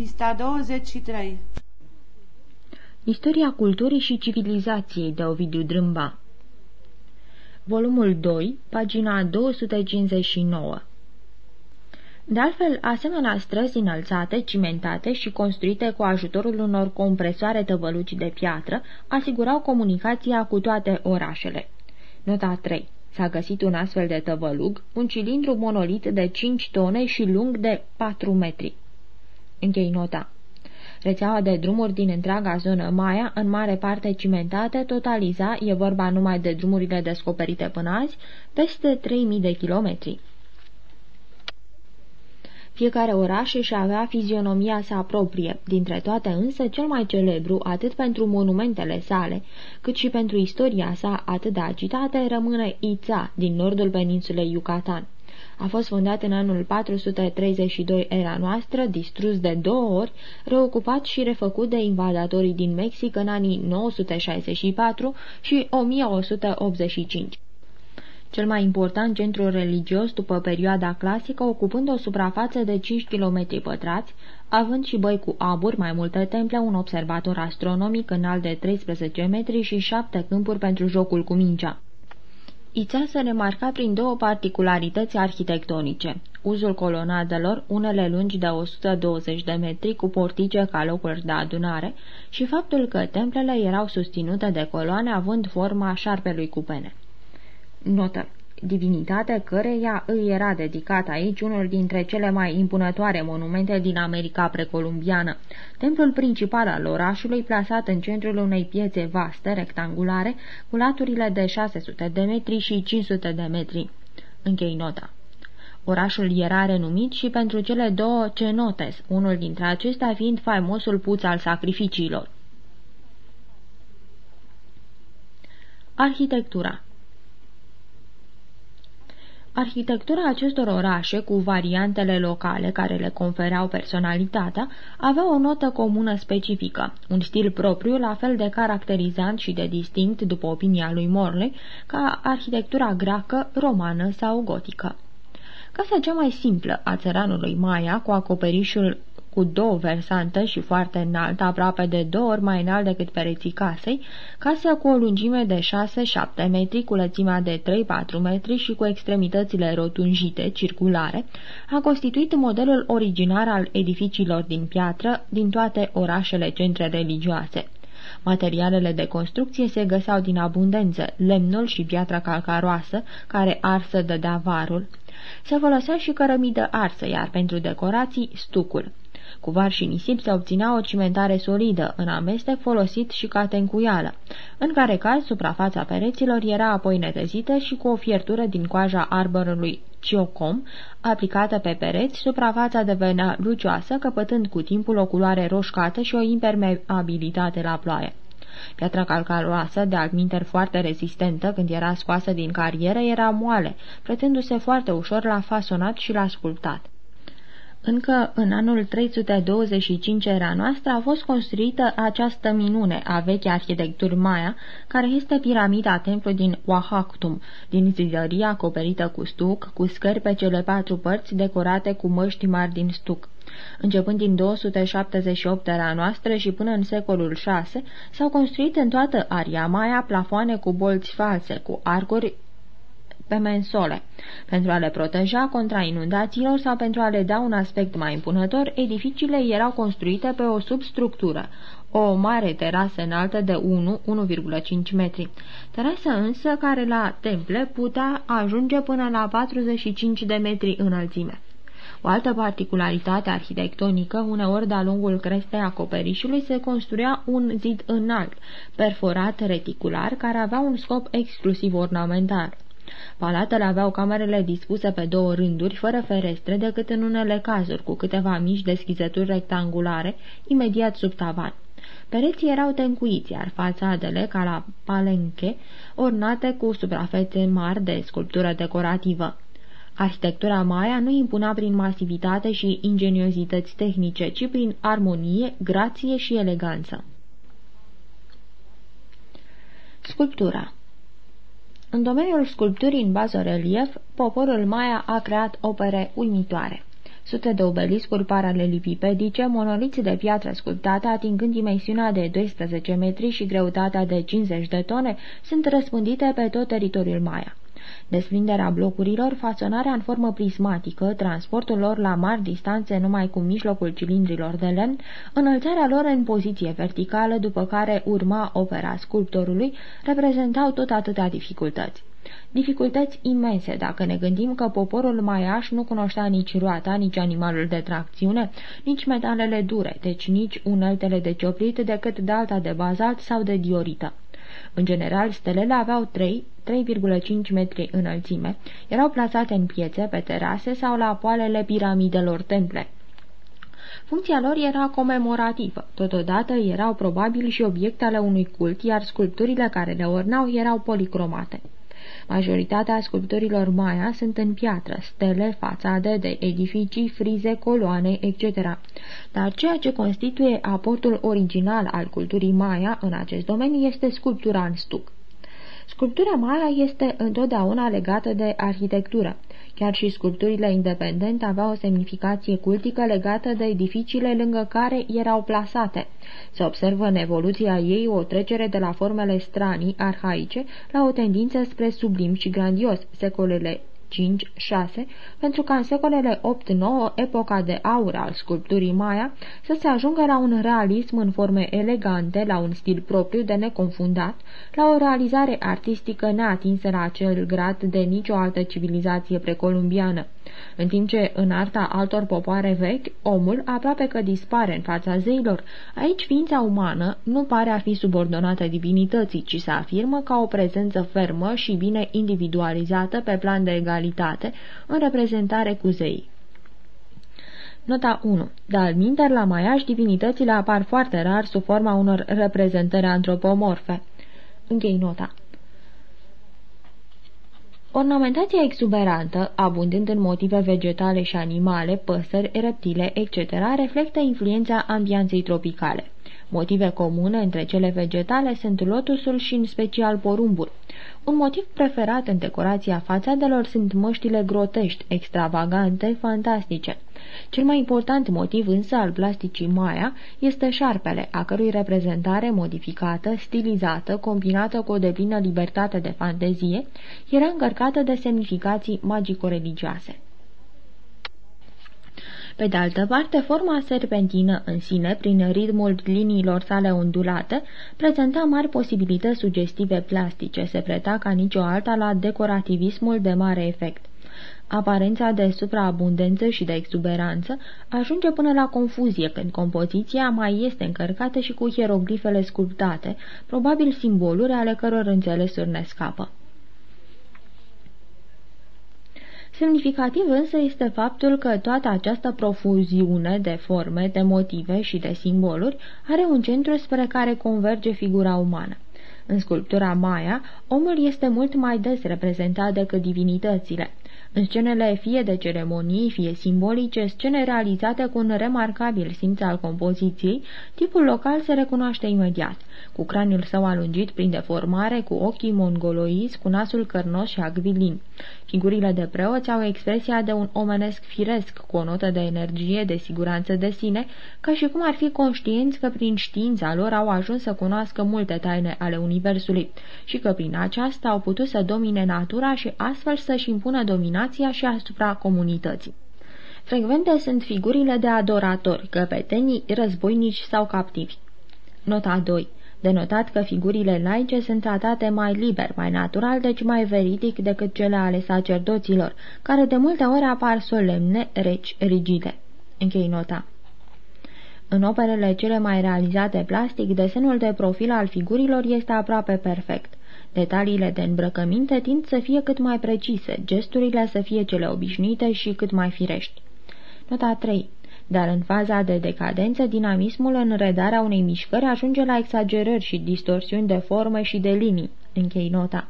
Pista 23 Istoria culturii și civilizației de Ovidiu Drâmba Volumul 2, pagina 259 de altfel, asemenea străzi înălțate, cimentate și construite cu ajutorul unor compresoare tăvăluci de piatră, asigurau comunicația cu toate orașele. Nota 3. S-a găsit un astfel de tăvălug, un cilindru monolit de 5 tone și lung de 4 metri. Închei nota. Rețeaua de drumuri din întreaga zonă Maya, în mare parte cimentate, totaliza, e vorba numai de drumurile descoperite până azi, peste 3000 de kilometri. Fiecare oraș își avea fizionomia sa proprie, dintre toate însă cel mai celebru, atât pentru monumentele sale, cât și pentru istoria sa atât de agitată, rămâne Ița, din nordul peninsulei Yucatan. A fost fondat în anul 432 era noastră, distrus de două ori, reocupat și refăcut de invadatorii din Mexic în anii 964 și 1185 cel mai important centru religios după perioada clasică, ocupând o suprafață de 5 km pătrați, având și băi cu abur, mai multe temple, un observator astronomic înalt de 13 metri și șapte câmpuri pentru jocul cu mingea. Ița se remarca prin două particularități arhitectonice. Uzul colonadelor, unele lungi de 120 de metri cu portice ca locuri de adunare, și faptul că templele erau susținute de coloane având forma șarpelui cu pene. Notă divinitate căreia îi era dedicat aici unul dintre cele mai impunătoare monumente din America precolumbiană, templul principal al orașului plasat în centrul unei piețe vaste, rectangulare, cu laturile de 600 de metri și 500 de metri. Închei nota. Orașul era renumit și pentru cele două cenotes, unul dintre acestea fiind faimosul puț al sacrificiilor. Arhitectura Arhitectura acestor orașe, cu variantele locale care le confereau personalitatea, avea o notă comună specifică, un stil propriu la fel de caracterizant și de distinct, după opinia lui Morley, ca arhitectura greacă, romană sau gotică. Casa cea mai simplă a țăranului Maya, cu acoperișul cu două versante și foarte înaltă, aproape de două ori mai înalt decât pereții casei, casă cu o lungime de 6-7 metri, cu lățimea de 3-4 metri și cu extremitățile rotunjite, circulare, a constituit modelul originar al edificiilor din piatră din toate orașele centre religioase. Materialele de construcție se găseau din abundență, lemnul și piatra calcaroasă, care arsă dădea varul. Se folosea și cărămidă arsă, iar pentru decorații, stucul. Cu var și nisip se obținea o cimentare solidă, în amestec folosit și ca tencuială, în care caz suprafața pereților era apoi netezită și cu o fiertură din coaja arborului ciocom, aplicată pe pereți, suprafața devenea lucioasă, căpătând cu timpul o culoare roșcată și o impermeabilitate la ploaie. Piatra calcaroasă, de altminteri foarte rezistentă când era scoasă din carieră, era moale, pretându-se foarte ușor la fasonat și la sculptat. Încă în anul 325 era noastră a fost construită această minune a vechi arhitecturi Maya, care este piramida templu din Oaxactum, din zidărie acoperită cu stuc, cu scări pe cele patru părți decorate cu măști mari din stuc. Începând din 278 era noastră și până în secolul VI, s-au construit în toată aria Maya plafoane cu bolți false, cu arcuri pe mensole. Pentru a le proteja contra inundațiilor sau pentru a le da un aspect mai impunător, edificiile erau construite pe o substructură, o mare terasă înaltă de 1-1,5 metri. Terasă însă care la temple putea ajunge până la 45 de metri înălțime. O altă particularitate arhitectonică, uneori de-a lungul crestei acoperișului, se construia un zid înalt, perforat reticular, care avea un scop exclusiv ornamental. Palatele aveau camerele dispuse pe două rânduri, fără ferestre, decât în unele cazuri, cu câteva mici deschizături rectangulare, imediat sub tavan. Pereții erau tencuiți, iar fațadele, ca la palenche, ornate cu suprafețe mari de sculptură decorativă. Arhitectura Maya nu impunea prin masivitate și ingeniozități tehnice, ci prin armonie, grație și eleganță. Sculptura în domeniul sculpturii în bază relief, poporul Maya a creat opere uimitoare. Sute de obeliscuri paralelipipedice, monoliți de piatră sculptată, atingând dimensiunea de 12 metri și greutatea de 50 de tone, sunt răspândite pe tot teritoriul Maya. Desprinderea blocurilor, fațonarea în formă prismatică, transportul lor la mari distanțe numai cu mijlocul cilindrilor de lemn, înălțarea lor în poziție verticală, după care urma opera sculptorului, reprezentau tot atâtea dificultăți. Dificultăți imense dacă ne gândim că poporul maiaș nu cunoștea nici roata, nici animalul de tracțiune, nici metalele dure, deci nici uneltele de cioplit decât de alta de bazalt sau de diorită. În general, stelele aveau 3, 3,5 metri înălțime, erau plasate în piețe, pe terase sau la poalele piramidelor temple. Funcția lor era comemorativă, totodată erau probabil și obiecte ale unui cult, iar sculpturile care le ornau erau policromate. Majoritatea sculpturilor Maya sunt în piatră, stele, fațade de edificii, frize, coloane, etc. Dar ceea ce constituie aportul original al culturii Maya în acest domeniu este sculptura în stuc. Sculptura Maya este întotdeauna legată de arhitectură. Chiar și sculpturile independente aveau o semnificație cultică legată de edificiile lângă care erau plasate. Se observă în evoluția ei o trecere de la formele stranii, arhaice, la o tendință spre sublim și grandios. Secolele 5-6, pentru ca în secolele 8-9, epoca de aur al sculpturii Maya, să se ajungă la un realism în forme elegante, la un stil propriu de neconfundat, la o realizare artistică neatinsă la acel grad de nicio altă civilizație precolumbiană în timp ce în arta altor popoare vechi, omul aproape că dispare în fața zeilor. Aici ființa umană nu pare a fi subordonată divinității, ci se afirmă ca o prezență fermă și bine individualizată pe plan de egalitate, în reprezentare cu zeii. Nota 1. De-al minter, la maiaș, divinitățile apar foarte rar sub forma unor reprezentări antropomorfe. Închei nota. Ornamentația exuberantă, abundând în motive vegetale și animale, păsări, reptile, etc., reflectă influența ambianței tropicale. Motive comune între cele vegetale sunt lotusul și în special porumbul. Un motiv preferat în decorația fațadelor sunt măștile grotești, extravagante, fantastice. Cel mai important motiv însă al plasticii Maya este șarpele, a cărui reprezentare modificată, stilizată, combinată cu o deplină libertate de fantezie, era încărcată de semnificații magico-religioase. Pe de altă parte, forma serpentină în sine, prin ritmul liniilor sale ondulate, prezenta mari posibilități sugestive plastice, se preta ca nicio alta la decorativismul de mare efect. Aparența de supraabundență și de exuberanță ajunge până la confuzie când compoziția mai este încărcată și cu hieroglifele sculptate, probabil simboluri ale căror înțelesuri ne scapă. Semnificativ însă este faptul că toată această profuziune de forme, de motive și de simboluri are un centru spre care converge figura umană. În sculptura Maya, omul este mult mai des reprezentat decât divinitățile. În scenele fie de ceremonii, fie simbolice, scene realizate cu un remarcabil simț al compoziției, tipul local se recunoaște imediat. Cu craniul său alungit prin deformare, cu ochii mongoloizi, cu nasul cărnos și acvilin. Figurile de preoți au expresia de un omenesc firesc, cu o notă de energie, de siguranță de sine, ca și cum ar fi conștienți că prin știința lor au ajuns să cunoască multe taine ale Universului și că prin aceasta au putut să domine natura și astfel să-și impună dominația și asupra comunității. Frecvente sunt figurile de adoratori, căpetenii, războinici sau captivi. Nota 2 denotat că figurile laice sunt tratate mai liber, mai natural, deci mai veridic decât cele ale sacerdoților, care de multe ori apar solemne, reci, rigide. Închei nota. În operele cele mai realizate plastic, desenul de profil al figurilor este aproape perfect. Detaliile de îmbrăcăminte tind să fie cât mai precise, gesturile să fie cele obișnuite și cât mai firești. Nota 3 dar în faza de decadență, dinamismul în redarea unei mișcări ajunge la exagerări și distorsiuni de formă și de linii. Închei nota.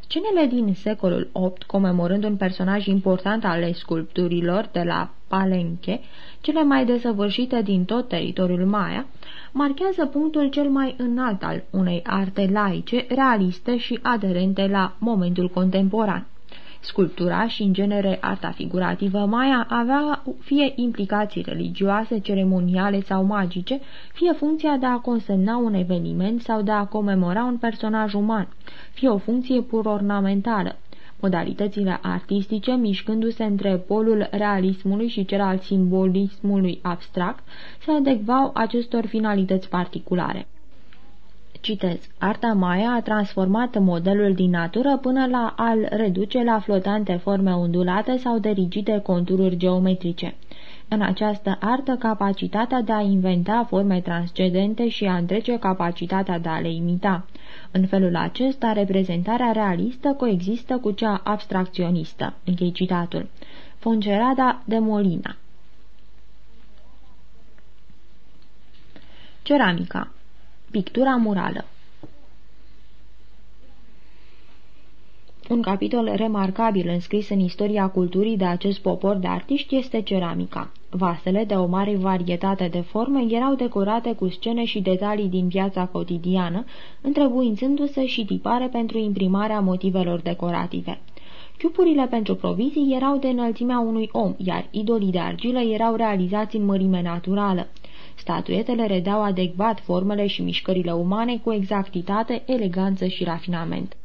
Scenele din secolul VIII, comemorând un personaj important al sculpturilor de la Palenque, cele mai desăvârșite din tot teritoriul Maya, marchează punctul cel mai înalt al unei arte laice, realiste și aderente la momentul contemporan. Sculptura și, în genere, arta figurativă maia avea fie implicații religioase, ceremoniale sau magice, fie funcția de a consemna un eveniment sau de a comemora un personaj uman, fie o funcție pur ornamentală. Modalitățile artistice, mișcându-se între polul realismului și cel al simbolismului abstract, se adecvau acestor finalități particulare. Citez. Arta Maya a transformat modelul din natură până la a-l reduce la flotante forme undulate sau de rigide contururi geometrice. În această artă, capacitatea de a inventa forme transcendente și a întrece capacitatea de a le imita. În felul acesta, reprezentarea realistă coexistă cu cea abstracționistă. Închei citatul. Foncerada de Molina Ceramica Pictura murală Un capitol remarcabil înscris în istoria culturii de acest popor de artiști este ceramica. Vasele, de o mare varietate de forme, erau decorate cu scene și detalii din viața cotidiană, întrebuințându-se și tipare pentru imprimarea motivelor decorative. Ciupurile pentru provizii erau de înălțimea unui om, iar idolii de argilă erau realizați în mărime naturală. Statuetele redau adecvat formele și mișcările umane cu exactitate, eleganță și rafinament.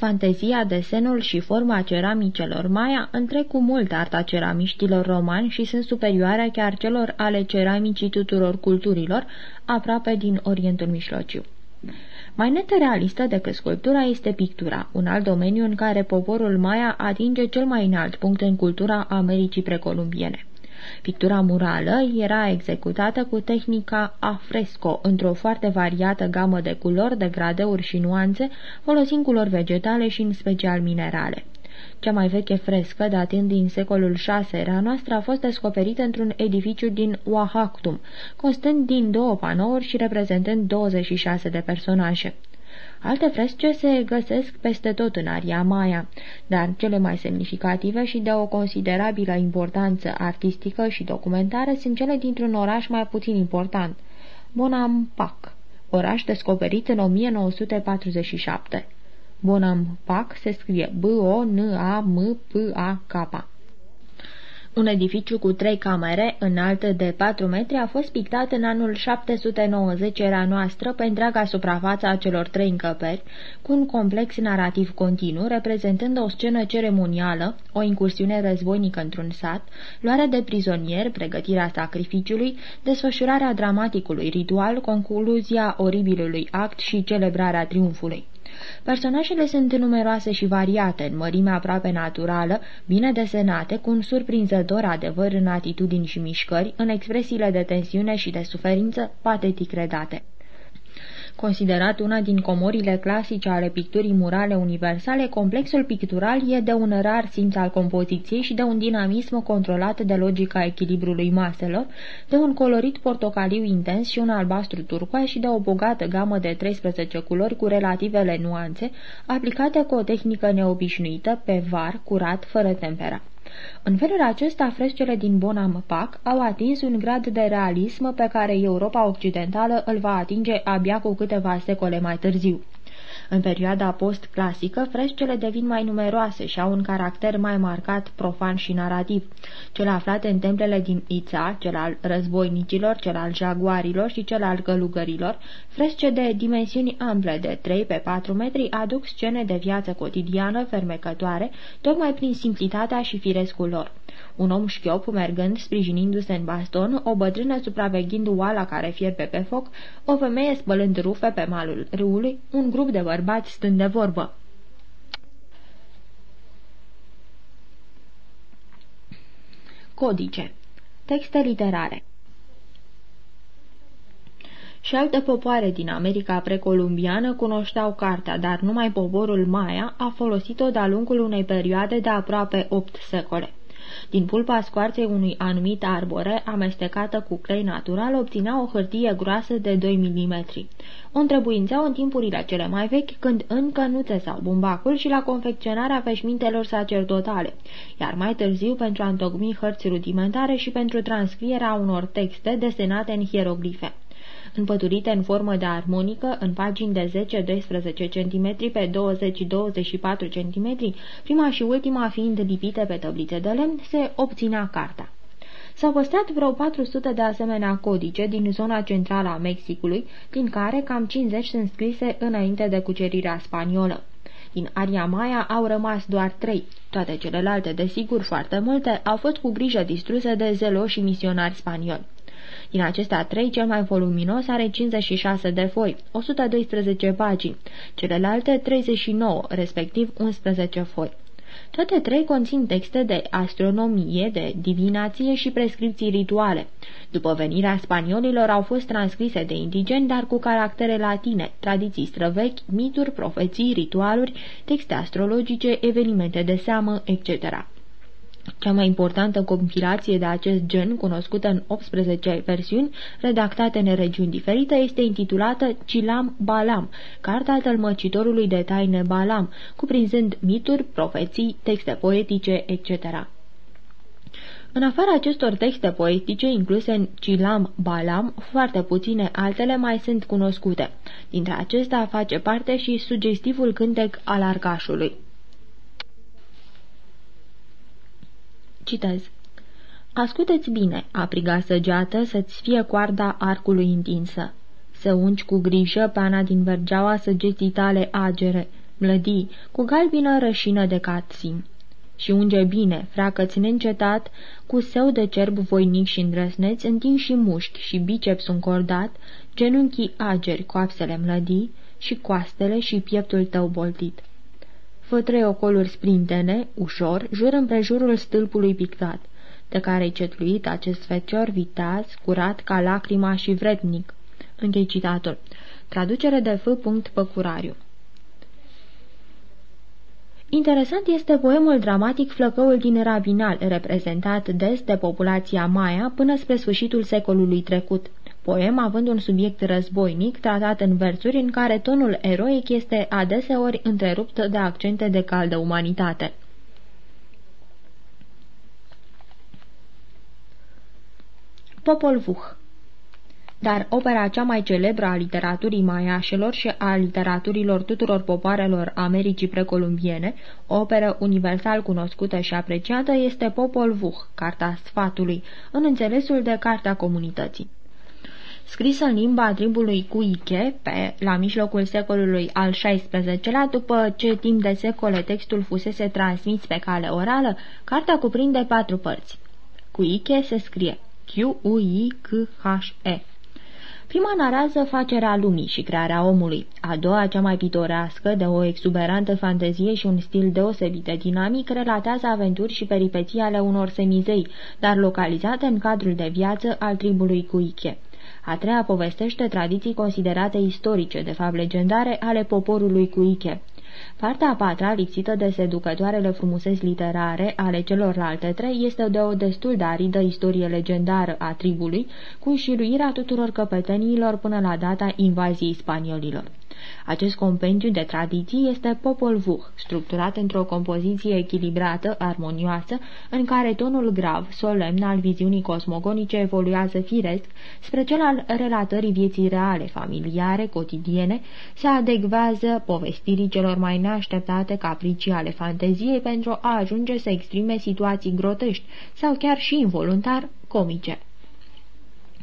Fantezia, desenul și forma ceramicelor Maya întrec cu mult arta ceramiștilor romani și sunt superioare chiar celor ale ceramicii tuturor culturilor, aproape din Orientul Mijlociu. Mai netă decât sculptura este pictura, un alt domeniu în care poporul Maya atinge cel mai înalt punct în cultura Americii precolumbiene. Pictura murală era executată cu tehnica a fresco, într-o foarte variată gamă de culori, de gradeuri și nuanțe, folosind culori vegetale și în special minerale. Cea mai veche frescă, datând din secolul VI era noastră, a fost descoperită într-un edificiu din Oaxactum, constând din două panouri și reprezentând 26 de personaje. Alte fresce se găsesc peste tot în aria Maya, dar cele mai semnificative și de o considerabilă importanță artistică și documentare sunt cele dintr-un oraș mai puțin important, Bonampak, oraș descoperit în 1947. Bonampak se scrie B-O-N-A-M-P-A-K. Un edificiu cu trei camere, înalt de 4 metri, a fost pictat în anul 790 era noastră pe întreaga suprafață a celor trei încăperi, cu un complex narrativ continuu, reprezentând o scenă ceremonială, o incursiune războinică într-un sat, luarea de prizonieri, pregătirea sacrificiului, desfășurarea dramaticului ritual, concluzia oribilului act și celebrarea triumfului. Personajele sunt numeroase și variate, în mărime aproape naturală, bine desenate, cu un surprinzător adevăr în atitudini și mișcări, în expresiile de tensiune și de suferință patetic redate. Considerat una din comorile clasice ale picturii murale universale, complexul pictural e de un rar simț al compoziției și de un dinamism controlat de logica echilibrului maselor, de un colorit portocaliu intens și un albastru turcoaz și de o bogată gamă de 13 culori cu relativele nuanțe, aplicate cu o tehnică neobișnuită, pe var, curat, fără tempera. În felul acesta, frescele din Bonam Pac au atins un grad de realism pe care Europa Occidentală îl va atinge abia cu câteva secole mai târziu. În perioada post-clasică, frescele devin mai numeroase și au un caracter mai marcat profan și narrativ. Cele aflate în templele din Ița, cel al războinicilor, cel al jaguarilor și cel al călugărilor, fresce de dimensiuni ample de 3 pe 4 metri aduc scene de viață cotidiană fermecătoare, tocmai prin simplitatea și firescul lor un om șchiop mergând, sprijinindu-se în baston, o bătrână supraveghind oala care fierbe pe foc, o femeie spălând rufe pe malul râului, un grup de bărbați stând de vorbă. Codice Texte literare și alte popoare din America precolumbiană cunoșteau cartea, dar numai poporul Maya a folosit-o de-a lungul unei perioade de aproape opt secole. Din pulpa scoarței unui anumit arbore, amestecată cu clei natural, obținea o hârtie groasă de 2 mm. O întrebuințeau în timpurile cele mai vechi, când încă nu țesau bumbacul și la confecționarea veșmintelor sacerdotale, iar mai târziu pentru a întocmi hărți rudimentare și pentru transcrierea unor texte desenate în hieroglife. Împăturite în formă de armonică, în pagini de 10-12 cm pe 20-24 cm, prima și ultima fiind lipite pe tăblițe de lemn, se obținea carta. S-au păstrat vreo 400 de asemenea codice din zona centrală a Mexicului, din care cam 50 sunt scrise înainte de cucerirea spaniolă. Din aria Maya au rămas doar trei. Toate celelalte, desigur foarte multe, au fost cu grijă distruse de zeloși misionari spanioli. Din acestea trei, cel mai voluminos are 56 de foi, 112 pagini, celelalte 39, respectiv 11 foi. Toate trei conțin texte de astronomie, de divinație și prescripții rituale. După venirea spaniolilor au fost transcrise de indigeni, dar cu caractere latine, tradiții străvechi, mituri, profeții, ritualuri, texte astrologice, evenimente de seamă, etc. Cea mai importantă compilație de acest gen, cunoscută în 18 versiuni, redactate în regiuni diferite, este intitulată Cilam Balam, carta tălmăcitorului de taine Balam, cuprinzând mituri, profeții, texte poetice, etc. În afara acestor texte poetice incluse în Cilam Balam, foarte puține altele mai sunt cunoscute. Dintre acestea face parte și sugestivul cântec al arcașului. Citez. Ascultă-ți bine, apriga săgeată să-ți fie coarda arcului întinsă. Să ungi cu grijă pana din vergeaua săgeții tale agere, mlădii, cu galbină rășină de catsim. Și unge bine, freacă-ți neîncetat, cu seu de cerb voinic și îndrăsneți, întinși și mușchi și biceps încordat, genunchii ageri, coapsele mlădii și coastele și pieptul tău boltit. Fă trei ocoluri sprintene, ușor, jur împrejurul stâlpului pictat, de care-i cetluit acest fecior viteaz, curat ca lacrima și vrednic. Închei citatul. Traducere de F. Păcurariu Interesant este poemul dramatic Flăcăul din Rabinal, reprezentat des de populația Maya până spre sfârșitul secolului trecut poem având un subiect războinic tratat în versuri în care tonul eroic este adeseori întrerupt de accente de caldă umanitate. Popol Vuh dar opera cea mai celebră a literaturii maiașelor și a literaturilor tuturor popoarelor Americii precolumbiene, o operă universal cunoscută și apreciată, este Popol Vuh, Carta Sfatului, în înțelesul de Carta Comunității scrisă în limba tribului Cuiche, pe la mijlocul secolului al XVI-lea, după ce timp de secole textul fusese transmis pe cale orală, cartea cuprinde patru părți. Cuiche se scrie Q-U-I-C-H-E. Prima narează facerea lumii și crearea omului, a doua, cea mai pitorească, de o exuberantă fantezie și un stil deosebit de dinamic, relatează aventuri și peripeții ale unor semizei, dar localizate în cadrul de viață al tribului Cuiche. A treia povestește tradiții considerate istorice, de fapt legendare, ale poporului Cuiche. Partea a patra, lipsită de seducătoarele frumuseți literare ale celorlalte trei, este de o destul de aridă istorie legendară a tribului, cu înșiruirea tuturor căpeteniilor până la data invaziei spaniolilor. Acest compendiu de tradiții este Popol Vuh, structurat într-o compoziție echilibrată, armonioasă, în care tonul grav, solemn al viziunii cosmogonice evoluează firesc spre cel al relatării vieții reale, familiare, cotidiene, se adecvează povestirii celor mai neașteptate capricii ale fanteziei pentru a ajunge să exprime situații grotești sau chiar și involuntar comice.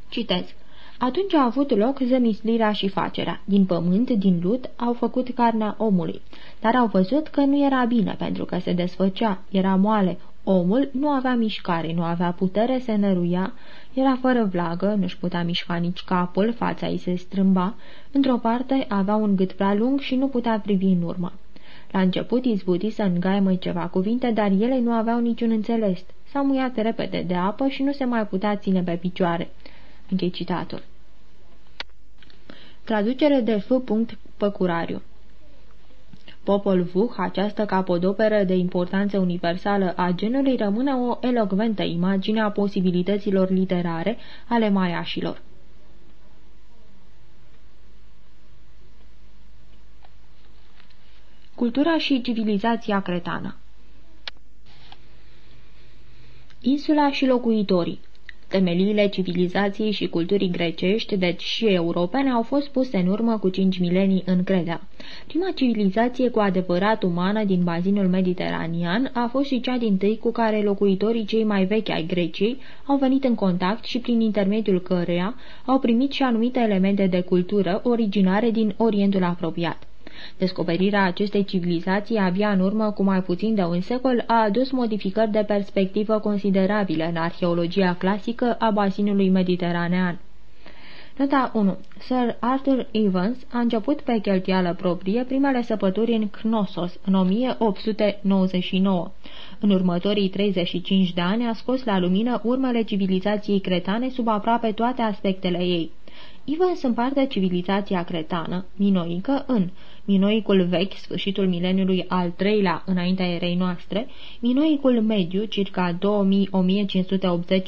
Citez. Atunci a avut loc zămislirea și facerea. Din pământ, din lut, au făcut carnea omului. Dar au văzut că nu era bine, pentru că se desfăcea, era moale. Omul nu avea mișcare, nu avea putere, se năruia, era fără vlagă, nu-și putea mișca nici capul, fața îi se strâmba. Într-o parte avea un gât prea lung și nu putea privi în urmă. La început izbuti să îngaimă ceva cuvinte, dar ele nu aveau niciun înțeles. S-a muiat repede de apă și nu se mai putea ține pe picioare. Închei citatul. Traducere de F. Păcurariu Popol Vuh, această capodoperă de importanță universală a genului, rămâne o elocventă imagine a posibilităților literare ale maiașilor. Cultura și civilizația cretană Insula și locuitorii Temeliile civilizației și culturii grecești, deci și europene, au fost puse în urmă cu cinci milenii în Credea. Prima civilizație cu adevărat umană din bazinul mediteranean a fost și cea din tâi cu care locuitorii cei mai vechi ai Greciei au venit în contact și prin intermediul căreia au primit și anumite elemente de cultură originare din Orientul apropiat. Descoperirea acestei civilizații abia în urmă cu mai puțin de un secol a adus modificări de perspectivă considerabile în arheologia clasică a basinului mediteranean. Nota 1. Sir Arthur Evans a început pe cheltuială proprie primele săpături în Knossos în 1899. În următorii 35 de ani a scos la lumină urmele civilizației cretane sub aproape toate aspectele ei. Evans împarte civilizația cretană, minoică, în minoicul vechi, sfârșitul mileniului al treilea înaintea erei noastre, minoicul mediu, circa 2000-1580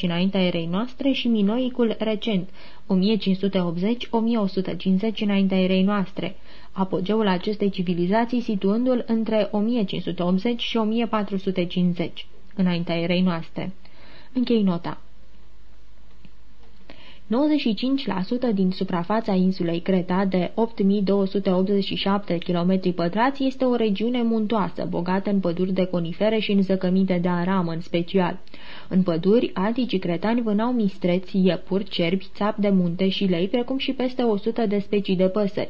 înaintea erei noastre și minoicul recent, 1580-1150 înaintea erei noastre, apogeul acestei civilizații situându-l între 1580 și 1450 înaintea erei noastre. Închei nota. 95% din suprafața insulei Creta, de 8287 km pătrați, este o regiune muntoasă, bogată în păduri de conifere și în zăcăminte de aramă în special. În păduri, anticii cretani vânau mistreți, iepuri, cerbi, țap de munte și lei, precum și peste 100 de specii de păsări.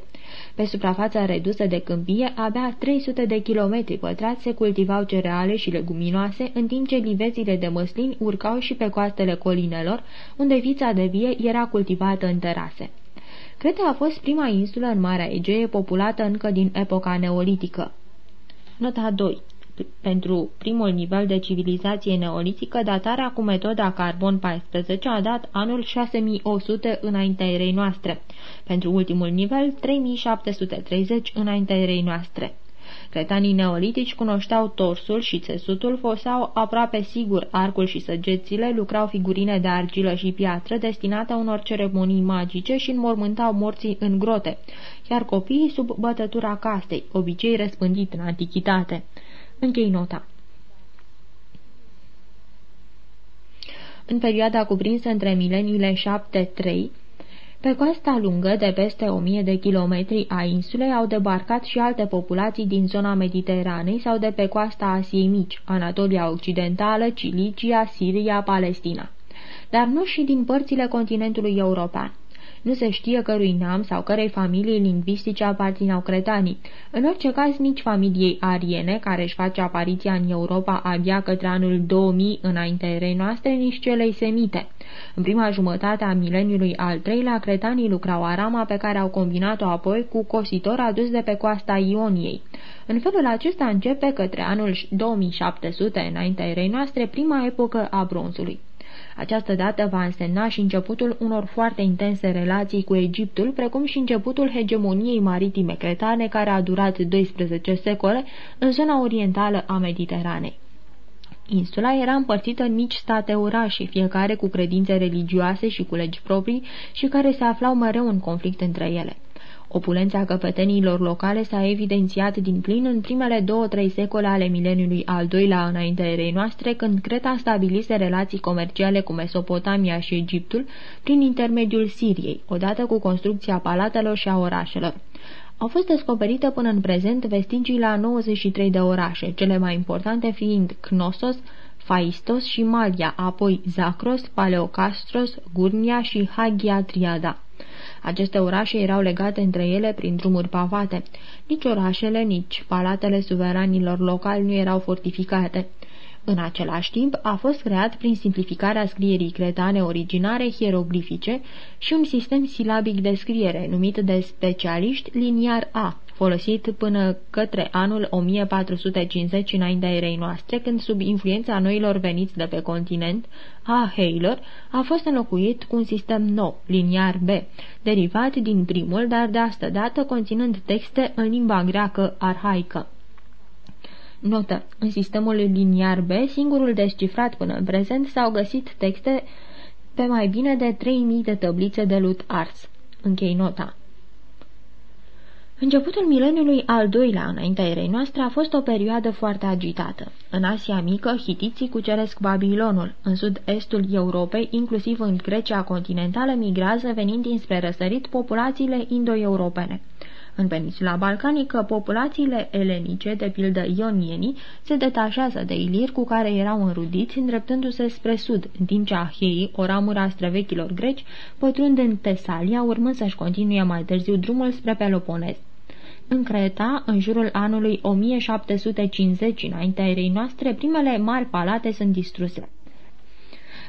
Pe suprafața redusă de câmpie, abia 300 de kilometri pătrați se cultivau cereale și leguminoase, în timp ce livezile de măslini urcau și pe coastele colinelor, unde vița de vie era cultivată în terase. Creta a fost prima insulă în Marea Egee populată încă din epoca neolitică. Nota 2 pentru primul nivel de civilizație neolitică, datarea cu metoda carbon-14 a dat anul 6100 înaintea erei noastre, pentru ultimul nivel 3730 înaintea erei noastre. Cretanii neolitici cunoșteau torsul și țesutul, fosau aproape sigur arcul și săgețile, lucrau figurine de argilă și piatră destinate unor ceremonii magice și înmormântau morții în grote, iar copiii sub bătătura castei, obicei răspândit în antichitate. Închei nota. În perioada cuprinsă între mileniile 7-3, pe coasta lungă de peste o mie de kilometri a insulei au debarcat și alte populații din zona Mediteranei sau de pe coasta Asiei Mici, Anatolia Occidentală, Cilicia, Siria, Palestina, dar nu și din părțile continentului european. Nu se știe cărui neam sau cărei familii lingvistice aparțineau cretanii. În orice caz, nici familiei ariene, care își face apariția în Europa abia către anul 2000 înaintea erei noastre, nici celei semite. În prima jumătate a mileniului al treilea, cretanii lucrau arama pe care au combinat-o apoi cu cositor adus de pe coasta Ioniei. În felul acesta începe către anul 2700 înaintea erei noastre prima epocă a bronzului. Această dată va însemna și începutul unor foarte intense relații cu Egiptul, precum și începutul hegemoniei maritime cretane care a durat 12 secole în zona orientală a Mediteranei. Insula era împărțită în mici state-orașe, fiecare cu credințe religioase și cu legi proprii și care se aflau mereu în conflict între ele. Opulența căpetenilor locale s-a evidențiat din plin în primele două-trei secole ale mileniului al doilea înaintea erei noastre, când Creta stabilise relații comerciale cu Mesopotamia și Egiptul prin intermediul Siriei, odată cu construcția palatelor și a orașelor. Au fost descoperite până în prezent vestigii la 93 de orașe, cele mai importante fiind Knossos, Faistos și Malia, apoi Zacros, Paleocastros, Gurnia și Hagia Triada. Aceste orașe erau legate între ele prin drumuri pavate. Nici orașele, nici palatele suveranilor locali nu erau fortificate. În același timp, a fost creat prin simplificarea scrierii cretane originare hieroglifice și un sistem silabic de scriere, numit de specialiști liniar A, folosit până către anul 1450 înaintea erei noastre, când sub influența noilor veniți de pe continent, a heilor, a fost înlocuit cu un sistem nou, liniar B, derivat din primul, dar de asta dată conținând texte în limba greacă arhaică. Notă. În sistemul liniar B, singurul descifrat până în prezent, s-au găsit texte pe mai bine de 3000 de tablițe de lut ars. Închei nota. Începutul mileniului al doilea înaintea erei noastre a fost o perioadă foarte agitată. În Asia Mică, hitiții cuceresc Babilonul. În sud-estul Europei, inclusiv în Grecia continentală, migrează venind dinspre răsărit populațiile indo-europene. În peninsula balcanică, populațiile elenice, de pildă ionienii, se detașează de ilir cu care erau înrudiți, îndreptându-se spre sud, în timp ce ahiei, o ramură a străvechilor greci, pătrund în Tesalia, urmând să-și continue mai târziu drumul spre Peloponez. În Creta, în jurul anului 1750 înaintea erei noastre, primele mari palate sunt distruse.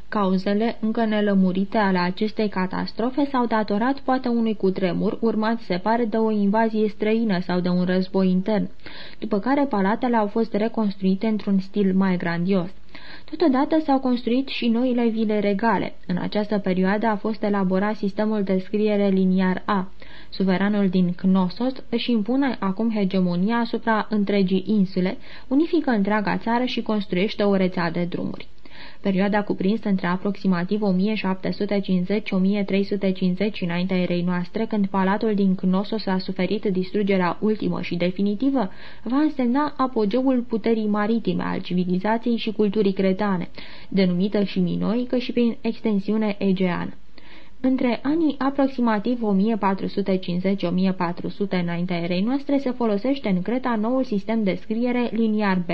Cauzele încă nelămurite ale acestei catastrofe s-au datorat poate unui cutremur, urmat, se pare, de o invazie străină sau de un război intern, după care palatele au fost reconstruite într-un stil mai grandios. Totodată s-au construit și noile vile regale. În această perioadă a fost elaborat sistemul de scriere liniar A. Suveranul din Knossos își impune acum hegemonia asupra întregii insule, unifică întreaga țară și construiește o rețea de drumuri. Perioada cuprinsă între aproximativ 1750-1350 înaintea erei noastre, când palatul din Knossos a suferit distrugerea ultimă și definitivă, va însemna apogeul puterii maritime al civilizației și culturii cretane, denumită și minoică și prin extensiune egeană. Între anii aproximativ 1450-1400 înaintea erei noastre se folosește în Creta noul sistem de scriere liniar B.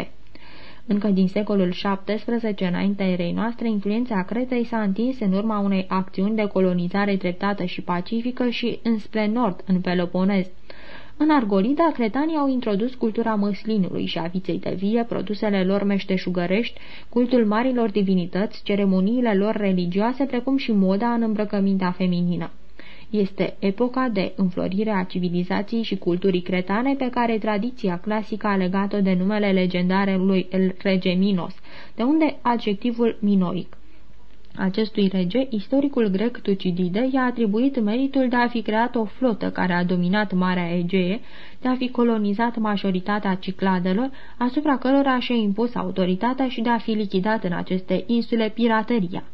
Încă din secolul XVII, înaintea erei noastre, influența Cretei s-a întins în urma unei acțiuni de colonizare treptată și pacifică și înspre nord, în Peloponez. În Argolida, cretanii au introdus cultura măslinului și a viței de vie, produsele lor meșteșugărești, cultul marilor divinități, ceremoniile lor religioase, precum și moda în îmbrăcămintea feminină. Este epoca de înflorire a civilizației și culturii cretane pe care tradiția clasică a legat-o de numele legendare lui El Rege Minos, de unde adjectivul minoic. Acestui rege, istoricul grec Tucidide i-a atribuit meritul de a fi creat o flotă care a dominat Marea Egee, de a fi colonizat majoritatea cicladelor, asupra cărora și-a impus autoritatea și de a fi lichidat în aceste insule pirateria.